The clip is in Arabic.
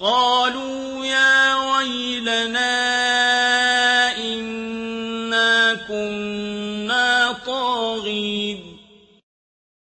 قَالُوا يَا وَيْلَنَا إِنَّا كُنَّا طَاغِينَ.